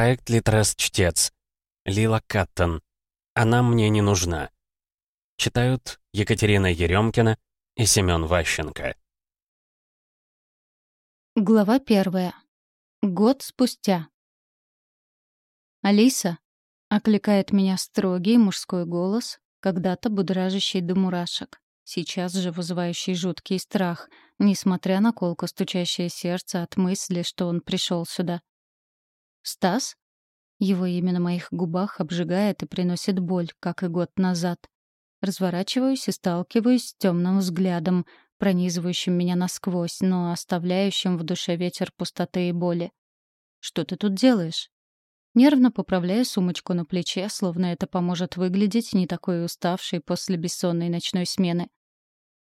Проект «Литрес-чтец». Лила Каттон. Она мне не нужна. Читают Екатерина Еремкина и Семён Ващенко. Глава первая. Год спустя. «Алиса!» — окликает меня строгий мужской голос, когда-то будоражащий до мурашек, сейчас же вызывающий жуткий страх, несмотря на колко стучащее сердце от мысли, что он пришел сюда. «Стас?» Его имя на моих губах обжигает и приносит боль, как и год назад. Разворачиваюсь и сталкиваюсь с темным взглядом, пронизывающим меня насквозь, но оставляющим в душе ветер пустоты и боли. «Что ты тут делаешь?» Нервно поправляю сумочку на плече, словно это поможет выглядеть не такой уставшей после бессонной ночной смены.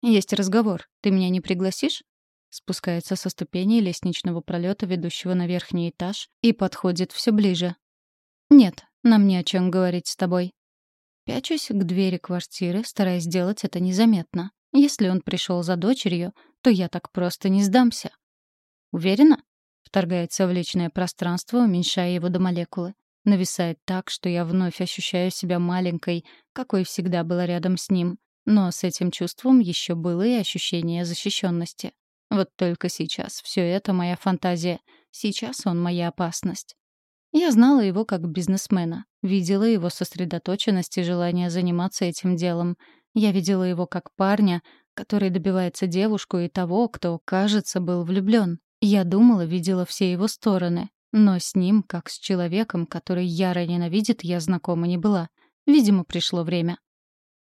«Есть разговор. Ты меня не пригласишь?» Спускается со ступеней лестничного пролета, ведущего на верхний этаж, и подходит все ближе. «Нет, нам не о чем говорить с тобой». Пячусь к двери квартиры, стараясь сделать это незаметно. Если он пришел за дочерью, то я так просто не сдамся. «Уверена?» Вторгается в личное пространство, уменьшая его до молекулы. Нависает так, что я вновь ощущаю себя маленькой, какой всегда была рядом с ним. Но с этим чувством еще было и ощущение защищенности. Вот только сейчас все это моя фантазия. Сейчас он моя опасность. Я знала его как бизнесмена, видела его сосредоточенность и желание заниматься этим делом. Я видела его как парня, который добивается девушку и того, кто, кажется, был влюблен. Я думала, видела все его стороны. Но с ним, как с человеком, который яро ненавидит, я знакома не была. Видимо, пришло время.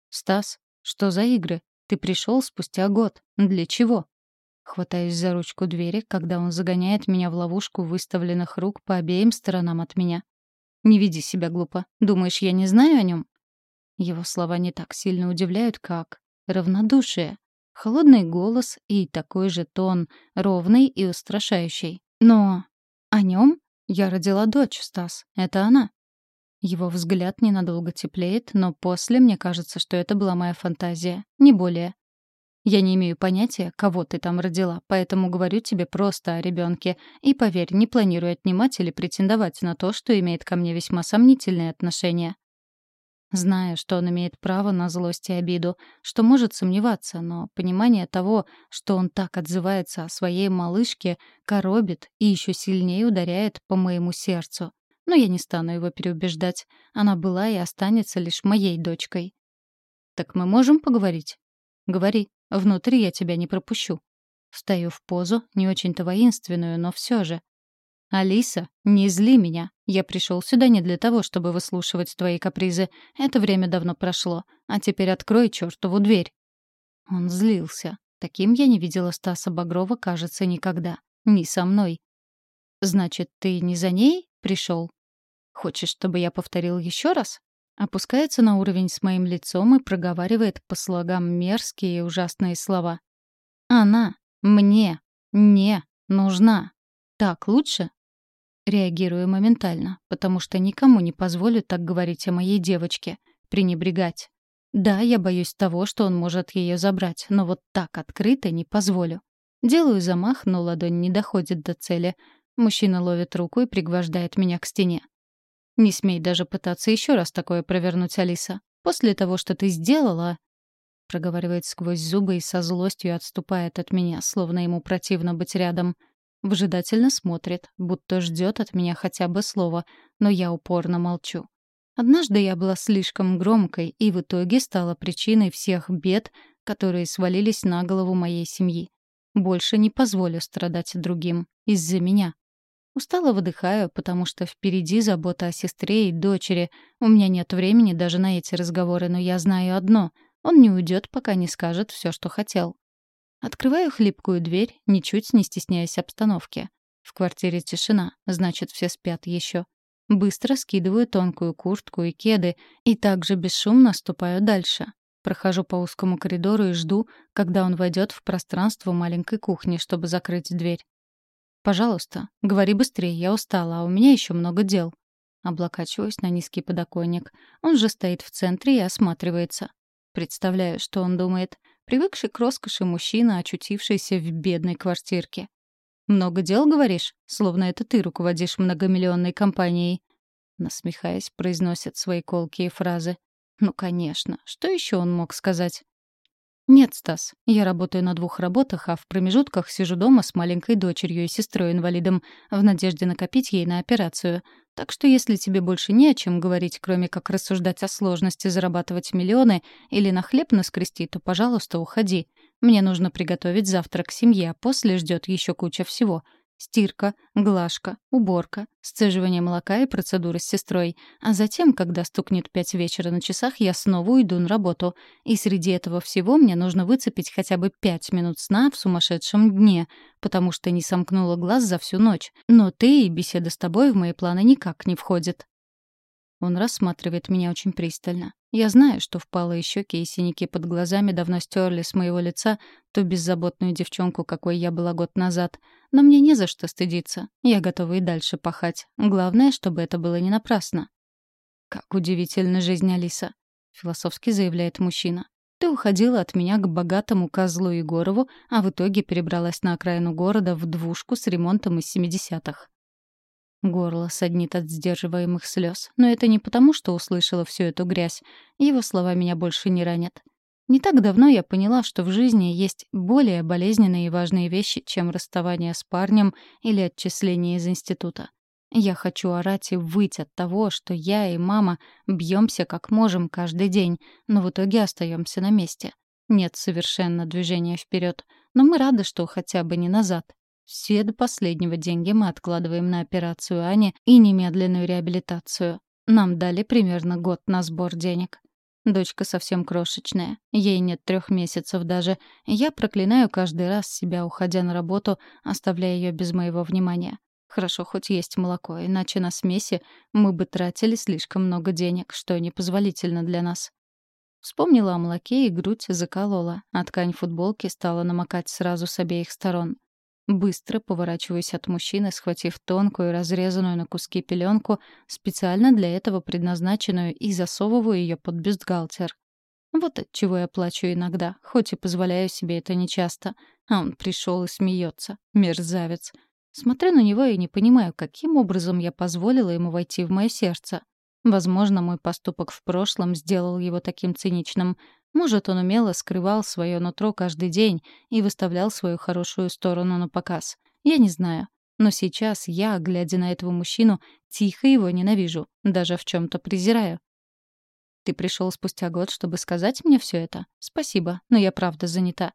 «Стас, что за игры? Ты пришел спустя год. Для чего?» Хватаюсь за ручку двери, когда он загоняет меня в ловушку выставленных рук по обеим сторонам от меня. «Не веди себя глупо. Думаешь, я не знаю о нем?» Его слова не так сильно удивляют, как равнодушие. Холодный голос и такой же тон, ровный и устрашающий. Но о нем я родила дочь, Стас. Это она. Его взгляд ненадолго теплеет, но после мне кажется, что это была моя фантазия, не более. Я не имею понятия, кого ты там родила, поэтому говорю тебе просто о ребенке. И поверь, не планирую отнимать или претендовать на то, что имеет ко мне весьма сомнительные отношения. Зная, что он имеет право на злость и обиду, что может сомневаться, но понимание того, что он так отзывается о своей малышке, коробит и еще сильнее ударяет по моему сердцу. Но я не стану его переубеждать. Она была и останется лишь моей дочкой. «Так мы можем поговорить?» «Говори», Внутрь я тебя не пропущу. Встаю в позу, не очень-то воинственную, но все же. «Алиса, не зли меня. Я пришел сюда не для того, чтобы выслушивать твои капризы. Это время давно прошло. А теперь открой чертову дверь». Он злился. Таким я не видела Стаса Багрова, кажется, никогда. Ни со мной. «Значит, ты не за ней пришел? Хочешь, чтобы я повторил еще раз?» Опускается на уровень с моим лицом и проговаривает по слогам мерзкие и ужасные слова. «Она мне не нужна. Так лучше?» Реагирую моментально, потому что никому не позволю так говорить о моей девочке, пренебрегать. Да, я боюсь того, что он может ее забрать, но вот так открыто не позволю. Делаю замах, но ладонь не доходит до цели. Мужчина ловит руку и пригвождает меня к стене. Не смей даже пытаться еще раз такое провернуть, Алиса. После того, что ты сделала...» Проговаривает сквозь зубы и со злостью отступает от меня, словно ему противно быть рядом. Выжидательно смотрит, будто ждет от меня хотя бы слова, но я упорно молчу. Однажды я была слишком громкой и в итоге стала причиной всех бед, которые свалились на голову моей семьи. Больше не позволю страдать другим из-за меня. Устало выдыхаю, потому что впереди забота о сестре и дочери. У меня нет времени даже на эти разговоры, но я знаю одно — он не уйдет, пока не скажет все, что хотел. Открываю хлипкую дверь, ничуть не стесняясь обстановки. В квартире тишина, значит, все спят еще. Быстро скидываю тонкую куртку и кеды и также бесшумно ступаю дальше. Прохожу по узкому коридору и жду, когда он войдет в пространство маленькой кухни, чтобы закрыть дверь. «Пожалуйста, говори быстрее, я устала, а у меня еще много дел». Облокачиваюсь на низкий подоконник. Он же стоит в центре и осматривается. Представляю, что он думает. Привыкший к роскоши мужчина, очутившийся в бедной квартирке. «Много дел, говоришь? Словно это ты руководишь многомиллионной компанией». Насмехаясь, произносит свои колкие фразы. «Ну, конечно. Что еще он мог сказать?» «Нет, Стас, я работаю на двух работах, а в промежутках сижу дома с маленькой дочерью и сестрой-инвалидом в надежде накопить ей на операцию. Так что если тебе больше не о чем говорить, кроме как рассуждать о сложности зарабатывать миллионы или на хлеб наскрести, то, пожалуйста, уходи. Мне нужно приготовить завтрак семье, а после ждет еще куча всего. Стирка, глажка, уборка, сцеживание молока и процедуры с сестрой. А затем, когда стукнет пять вечера на часах, я снова уйду на работу. И среди этого всего мне нужно выцепить хотя бы пять минут сна в сумасшедшем дне, потому что не сомкнула глаз за всю ночь. Но ты и беседа с тобой в мои планы никак не входит. Он рассматривает меня очень пристально. Я знаю, что впалые щеки и синяки под глазами давно стерли с моего лица ту беззаботную девчонку, какой я была год назад. Но мне не за что стыдиться. Я готова и дальше пахать. Главное, чтобы это было не напрасно. «Как удивительна жизнь, Алиса», — философски заявляет мужчина. «Ты уходила от меня к богатому козлу Егорову, а в итоге перебралась на окраину города в двушку с ремонтом из 70-х. Горло саднит от сдерживаемых слез. Но это не потому, что услышала всю эту грязь. Его слова меня больше не ранят. Не так давно я поняла, что в жизни есть более болезненные и важные вещи, чем расставание с парнем или отчисление из института. Я хочу орать и выть от того, что я и мама бьемся как можем каждый день, но в итоге остаемся на месте. Нет совершенно движения вперед, но мы рады, что хотя бы не назад. Все до последнего деньги мы откладываем на операцию Ани и немедленную реабилитацию. Нам дали примерно год на сбор денег. Дочка совсем крошечная, ей нет трех месяцев даже. Я проклинаю каждый раз себя, уходя на работу, оставляя ее без моего внимания. Хорошо, хоть есть молоко, иначе на смеси мы бы тратили слишком много денег, что непозволительно для нас. Вспомнила о молоке и грудь заколола, а ткань футболки стала намокать сразу с обеих сторон. Быстро поворачиваюсь от мужчины, схватив тонкую, разрезанную на куски пеленку, специально для этого предназначенную, и засовываю ее под бюстгальтер. Вот от чего я плачу иногда, хоть и позволяю себе это нечасто. А он пришел и смеется. Мерзавец. Смотрю на него и не понимаю, каким образом я позволила ему войти в мое сердце. Возможно, мой поступок в прошлом сделал его таким циничным, может, он умело скрывал свое нутро каждый день и выставлял свою хорошую сторону на показ. Я не знаю. Но сейчас я, глядя на этого мужчину, тихо его ненавижу, даже в чем то презираю. Ты пришел спустя год, чтобы сказать мне все это? Спасибо, но я правда занята.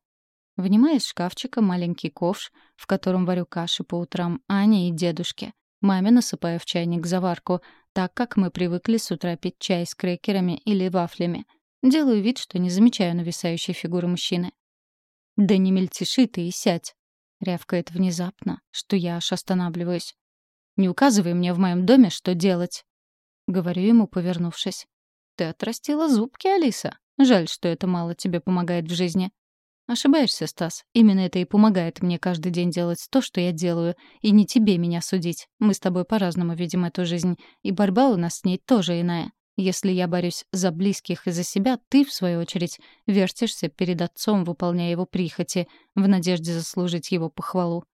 Вынимая из шкафчика маленький ковш, в котором варю каши по утрам Ане и дедушке. Маме насыпаю в чайник заварку, так как мы привыкли с утра пить чай с крекерами или вафлями — Делаю вид, что не замечаю нависающей фигуры мужчины. «Да не мельтеши ты и сядь!» — рявкает внезапно, что я аж останавливаюсь. «Не указывай мне в моем доме, что делать!» — говорю ему, повернувшись. «Ты отрастила зубки, Алиса. Жаль, что это мало тебе помогает в жизни». «Ошибаешься, Стас. Именно это и помогает мне каждый день делать то, что я делаю, и не тебе меня судить. Мы с тобой по-разному видим эту жизнь, и борьба у нас с ней тоже иная. Если я борюсь за близких и за себя, ты, в свою очередь, вертишься перед отцом, выполняя его прихоти, в надежде заслужить его похвалу.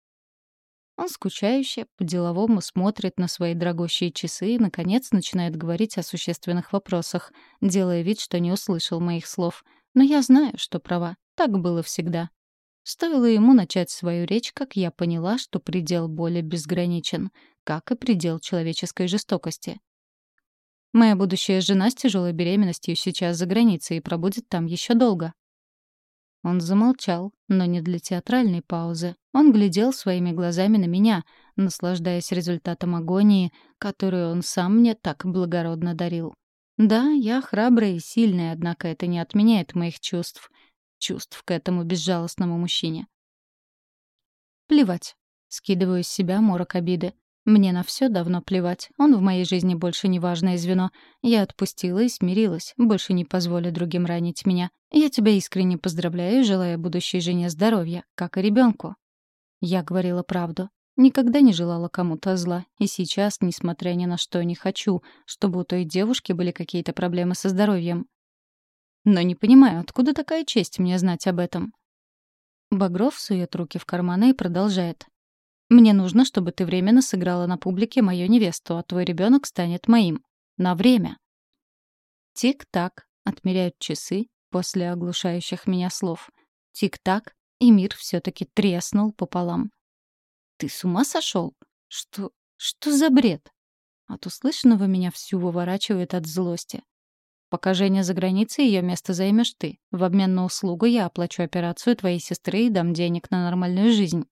Он скучающе, по-деловому смотрит на свои дорогущие часы и, наконец, начинает говорить о существенных вопросах, делая вид, что не услышал моих слов. Но я знаю, что права. Так было всегда. Стоило ему начать свою речь, как я поняла, что предел боли безграничен, как и предел человеческой жестокости. Моя будущая жена с тяжелой беременностью сейчас за границей и пробудет там еще долго. Он замолчал, но не для театральной паузы. Он глядел своими глазами на меня, наслаждаясь результатом агонии, которую он сам мне так благородно дарил. Да, я храбрая и сильная, однако это не отменяет моих чувств. Чувств к этому безжалостному мужчине. Плевать. Скидываю с себя морок обиды. Мне на все давно плевать. Он в моей жизни больше не важное звено. Я отпустила и смирилась. Больше не позволю другим ранить меня. Я тебя искренне поздравляю, желая будущей жене здоровья, как и ребенку. Я говорила правду. Никогда не желала кому-то зла. И сейчас, несмотря ни на что, не хочу, чтобы у той девушки были какие-то проблемы со здоровьем. Но не понимаю, откуда такая честь мне знать об этом? Багров сует руки в карманы и продолжает. Мне нужно, чтобы ты временно сыграла на публике мою невесту, а твой ребенок станет моим. На время. Тик-так, отмеряют часы после оглушающих меня слов. Тик-так, и мир все-таки треснул пополам. Ты с ума сошел? Что... что за бред? От услышанного меня всю выворачивает от злости. Пока Женя за границей, ее место займешь ты. В обмен на услугу я оплачу операцию твоей сестры и дам денег на нормальную жизнь.